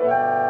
Música